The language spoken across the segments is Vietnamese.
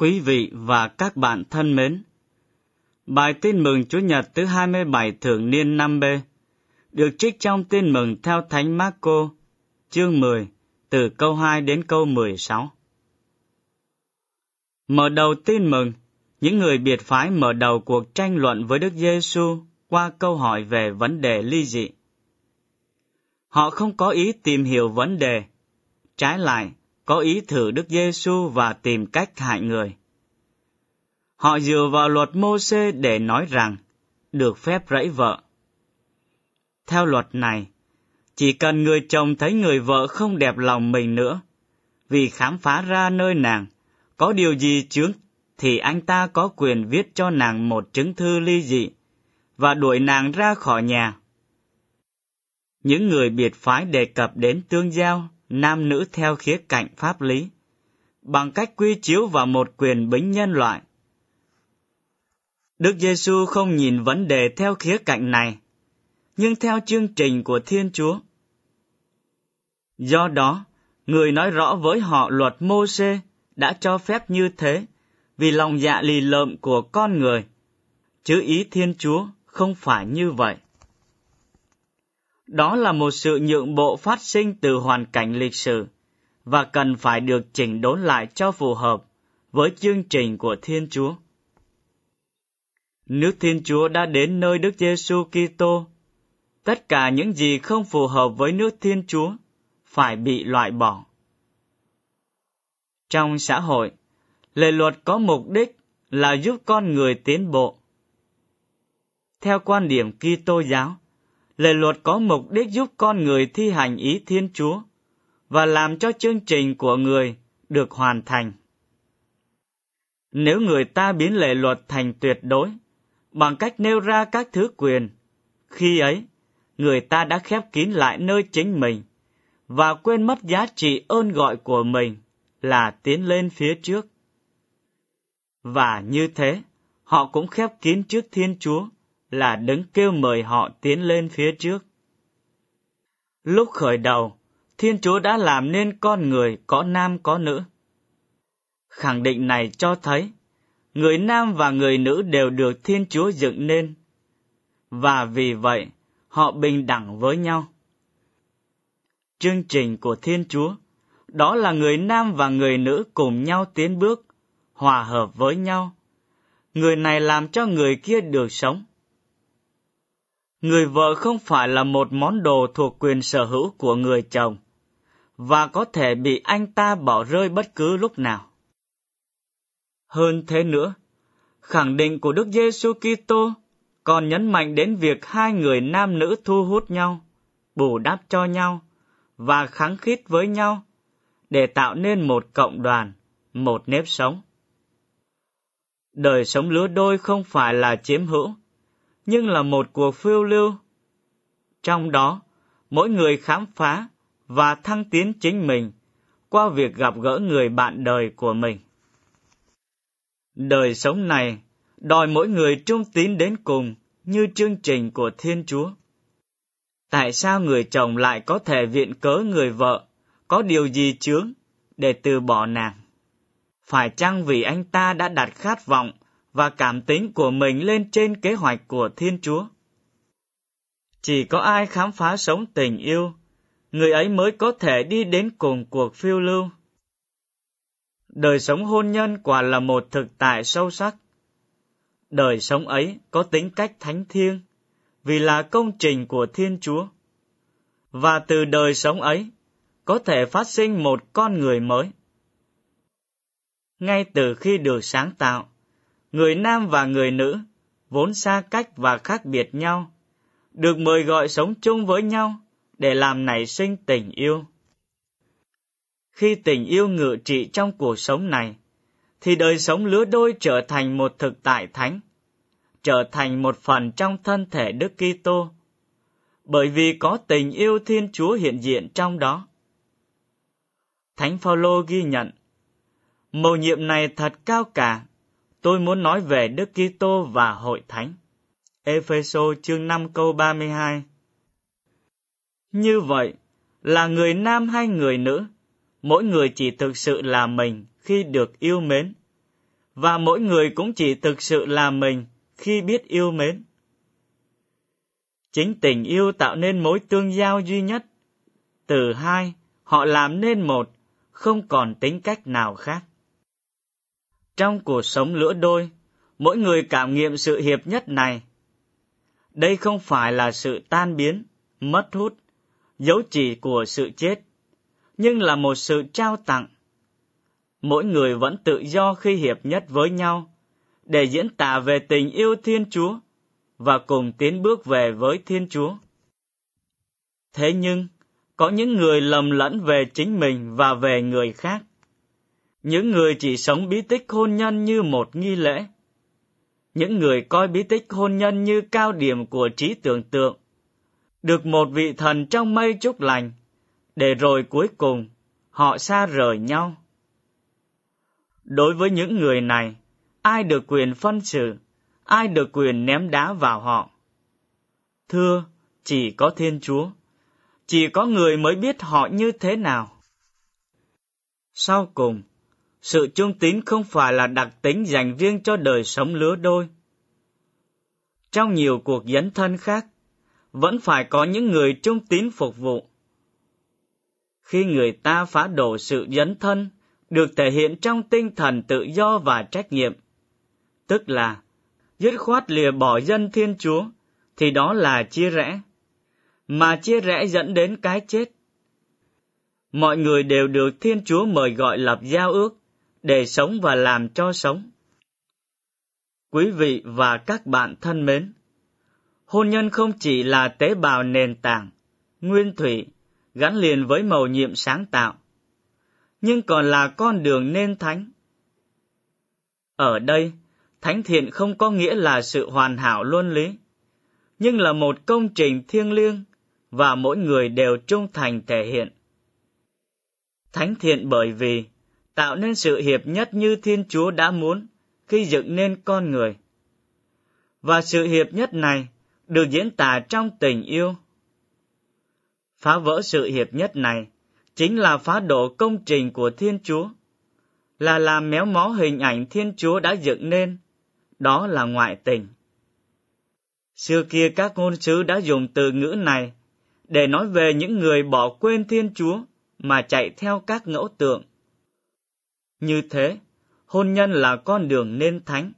Quý vị và các bạn thân mến, bài tin mừng Chúa Nhật thứ 27 thường niên năm b được trích trong tin mừng theo Thánh Marco, chương 10, từ câu 2 đến câu 16. Mở đầu tin mừng, những người biệt phái mở đầu cuộc tranh luận với Đức Giêsu qua câu hỏi về vấn đề ly dị. Họ không có ý tìm hiểu vấn đề, trái lại, có ý thử Đức Giêsu và tìm cách hại người. Họ dựa vào luật Mô-xê để nói rằng được phép rẫy vợ. Theo luật này, chỉ cần người chồng thấy người vợ không đẹp lòng mình nữa, vì khám phá ra nơi nàng có điều gì chướng thì anh ta có quyền viết cho nàng một chứng thư ly dị và đuổi nàng ra khỏi nhà. Những người biệt phái đề cập đến tương giao nam nữ theo khía cạnh pháp lý, bằng cách quy chiếu vào một quyền bính nhân loại. Đức Giêsu không nhìn vấn đề theo khía cạnh này, nhưng theo chương trình của Thiên Chúa. Do đó, người nói rõ với họ luật Mô-xê đã cho phép như thế vì lòng dạ lì lợm của con người, chứ ý Thiên Chúa không phải như vậy. Đó là một sự nhượng bộ phát sinh từ hoàn cảnh lịch sử và cần phải được chỉnh đốn lại cho phù hợp với chương trình của Thiên Chúa. Nước Thiên Chúa đã đến nơi Đức Giêsu Kitô. Tất cả những gì không phù hợp với nước Thiên Chúa phải bị loại bỏ. Trong xã hội, lệ luật có mục đích là giúp con người tiến bộ. Theo quan điểm Kitô giáo, lệ luật có mục đích giúp con người thi hành ý Thiên Chúa và làm cho chương trình của người được hoàn thành. Nếu người ta biến lệ luật thành tuyệt đối bằng cách nêu ra các thứ quyền, khi ấy người ta đã khép kín lại nơi chính mình và quên mất giá trị ơn gọi của mình là tiến lên phía trước. Và như thế, họ cũng khép kín trước Thiên Chúa là đứng kêu mời họ tiến lên phía trước. Lúc khởi đầu, Thiên Chúa đã làm nên con người có nam có nữ. Khẳng định này cho thấy, người nam và người nữ đều được Thiên Chúa dựng nên, và vì vậy họ bình đẳng với nhau. Chương trình của Thiên Chúa, đó là người nam và người nữ cùng nhau tiến bước, hòa hợp với nhau. Người này làm cho người kia được sống, người vợ không phải là một món đồ thuộc quyền sở hữu của người chồng và có thể bị anh ta bỏ rơi bất cứ lúc nào. Hơn thế nữa, khẳng định của Đức Giêsu Kitô còn nhấn mạnh đến việc hai người nam nữ thu hút nhau, bù đắp cho nhau và kháng khít với nhau để tạo nên một cộng đoàn, một nếp sống. Đời sống lứa đôi không phải là chiếm hữu, nhưng là một cuộc phiêu lưu. Trong đó, mỗi người khám phá và thăng tiến chính mình qua việc gặp gỡ người bạn đời của mình. Đời sống này đòi mỗi người trung tín đến cùng như chương trình của Thiên Chúa. Tại sao người chồng lại có thể viện cớ người vợ có điều gì chướng để từ bỏ nàng? Phải chăng vì anh ta đã đặt khát vọng và cảm tính của mình lên trên kế hoạch của Thiên Chúa. Chỉ có ai khám phá sống tình yêu, người ấy mới có thể đi đến cùng cuộc phiêu lưu. Đời sống hôn nhân quả là một thực tại sâu sắc. Đời sống ấy có tính cách thánh thiêng, vì là công trình của Thiên Chúa. Và từ đời sống ấy, có thể phát sinh một con người mới. Ngay từ khi được sáng tạo, người nam và người nữ, vốn xa cách và khác biệt nhau, được mời gọi sống chung với nhau để làm nảy sinh tình yêu. Khi tình yêu ngự trị trong cuộc sống này, thì đời sống lứa đôi trở thành một thực tại thánh, trở thành một phần trong thân thể Đức Kitô, bởi vì có tình yêu Thiên Chúa hiện diện trong đó. Thánh Phaolô ghi nhận, mầu nhiệm này thật cao cả tôi muốn nói về Đức Kitô và hội thánh. Epheso chương 5 câu 32 Như vậy, là người nam hay người nữ, mỗi người chỉ thực sự là mình khi được yêu mến, và mỗi người cũng chỉ thực sự là mình khi biết yêu mến. Chính tình yêu tạo nên mối tương giao duy nhất. Từ hai, họ làm nên một, không còn tính cách nào khác. Trong cuộc sống lửa đôi, mỗi người cảm nghiệm sự hiệp nhất này. Đây không phải là sự tan biến, mất hút, dấu chỉ của sự chết, nhưng là một sự trao tặng. Mỗi người vẫn tự do khi hiệp nhất với nhau, để diễn tả về tình yêu Thiên Chúa và cùng tiến bước về với Thiên Chúa. Thế nhưng, có những người lầm lẫn về chính mình và về người khác. Những người chỉ sống bí tích hôn nhân như một nghi lễ. Những người coi bí tích hôn nhân như cao điểm của trí tưởng tượng. Được một vị thần trong mây chúc lành, để rồi cuối cùng họ xa rời nhau. Đối với những người này, ai được quyền phân xử, ai được quyền ném đá vào họ? Thưa, chỉ có Thiên Chúa. Chỉ có người mới biết họ như thế nào. Sau cùng, sự trung tín không phải là đặc tính dành riêng cho đời sống lứa đôi. Trong nhiều cuộc dấn thân khác, vẫn phải có những người trung tín phục vụ. Khi người ta phá đổ sự dấn thân, được thể hiện trong tinh thần tự do và trách nhiệm, tức là dứt khoát lìa bỏ dân Thiên Chúa, thì đó là chia rẽ, mà chia rẽ dẫn đến cái chết. Mọi người đều được Thiên Chúa mời gọi lập giao ước, để sống và làm cho sống. Quý vị và các bạn thân mến, hôn nhân không chỉ là tế bào nền tảng, nguyên thủy, gắn liền với mầu nhiệm sáng tạo, nhưng còn là con đường nên thánh. Ở đây, thánh thiện không có nghĩa là sự hoàn hảo luân lý, nhưng là một công trình thiêng liêng và mỗi người đều trung thành thể hiện. Thánh thiện bởi vì tạo nên sự hiệp nhất như Thiên Chúa đã muốn khi dựng nên con người. Và sự hiệp nhất này được diễn tả trong tình yêu. Phá vỡ sự hiệp nhất này chính là phá đổ công trình của Thiên Chúa, là làm méo mó hình ảnh Thiên Chúa đã dựng nên, đó là ngoại tình. Xưa kia các ngôn sứ đã dùng từ ngữ này để nói về những người bỏ quên Thiên Chúa mà chạy theo các ngẫu tượng. Như thế, hôn nhân là con đường nên thánh.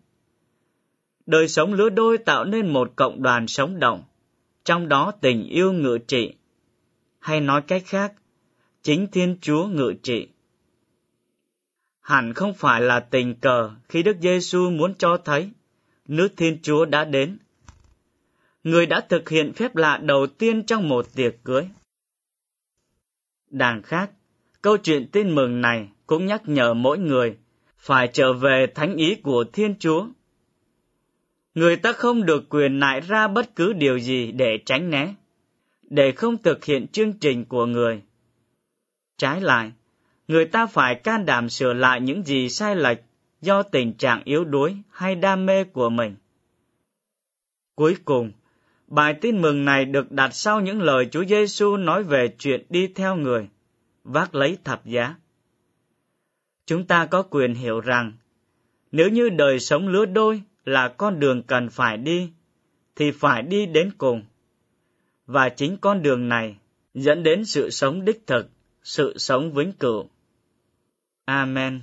Đời sống lứa đôi tạo nên một cộng đoàn sống động, trong đó tình yêu ngự trị. Hay nói cách khác, chính Thiên Chúa ngự trị. Hẳn không phải là tình cờ khi Đức Giêsu muốn cho thấy nước Thiên Chúa đã đến. Người đã thực hiện phép lạ đầu tiên trong một tiệc cưới. Đằng khác, câu chuyện tin mừng này cũng nhắc nhở mỗi người phải trở về thánh ý của Thiên Chúa. Người ta không được quyền nại ra bất cứ điều gì để tránh né, để không thực hiện chương trình của người. Trái lại, người ta phải can đảm sửa lại những gì sai lệch do tình trạng yếu đuối hay đam mê của mình. Cuối cùng, bài tin mừng này được đặt sau những lời Chúa Giêsu nói về chuyện đi theo người, vác lấy thập giá. Chúng ta có quyền hiểu rằng, nếu như đời sống lứa đôi là con đường cần phải đi, thì phải đi đến cùng. Và chính con đường này dẫn đến sự sống đích thực, sự sống vĩnh cửu. Amen.